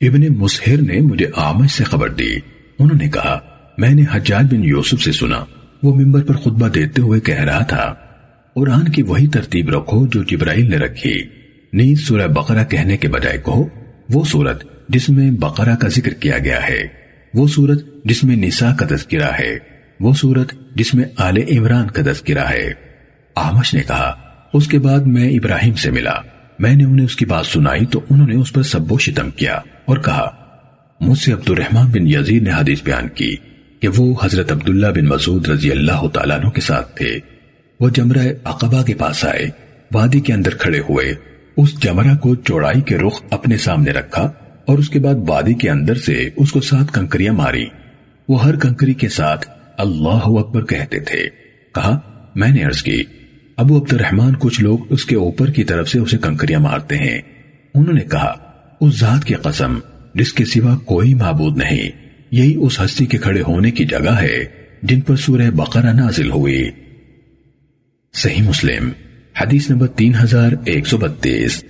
ابن مسہر نے مجھے آمش سے خبر دی۔ انہوں نے کہا، میں نے حجاج بن یوسف سے سنا، وہ ممبر پر خطبہ دیتے ہوئے کہہ رہا تھا۔ قرآن کی وہی ترتیب رکھو جو جبرائیل نے رکھی۔ نیز سورہ بقرہ کہنے کے بجائے کہو، وہ سورت جس میں بقرہ کا ذکر کیا گیا ہے، وہ سورت جس میں نساء کا تذکرہ ہے، وہ سورت جس میں آل عمران کا تذکرہ ہے۔ آمش نے کہا، اس کے بعد میں ابراہیم سے ملا۔ میں نے انہیں اس کی بات سنائی تو انہوں نے اس پر سب و شتم کیا اور کہا، مجھ سے عبد الرحمن بن یزید نے حدیث بیان کی کہ وہ حضرت عبداللہ بن مسعود رضی اللہ تعالیٰ عنہ کے ساتھ تھے۔ وہ جمرہ عقبہ کے پاس آئے، وادی کے اندر کھڑے ہوئے۔ اس جمرہ کو چوڑائی کے رخ اپنے سامنے رکھا اور اس کے بعد وادی کے اندر سے اس کو سات کنکریاں ماری۔ وہ ہر کنکری کے ساتھ اللہ اکبر کہتے تھے۔ کہا، میں نے عرض کی ابو عبد الرحمن کچھ لوگ اس کے اوپر کی طرف سے اسے کنکریاں مارتے ہیں۔ انہوں نے کہا، اس ذات کی قسم، جس کے سوا کوئی معبود نہیں۔ یہی اس ہستی کے کھڑے ہونے کی جگہ ہے، جن پر سورہ بقرہ نازل ہوئی۔ صحیح مسلم، حدیث نمبر تین ہزار ایک سو بتیس۔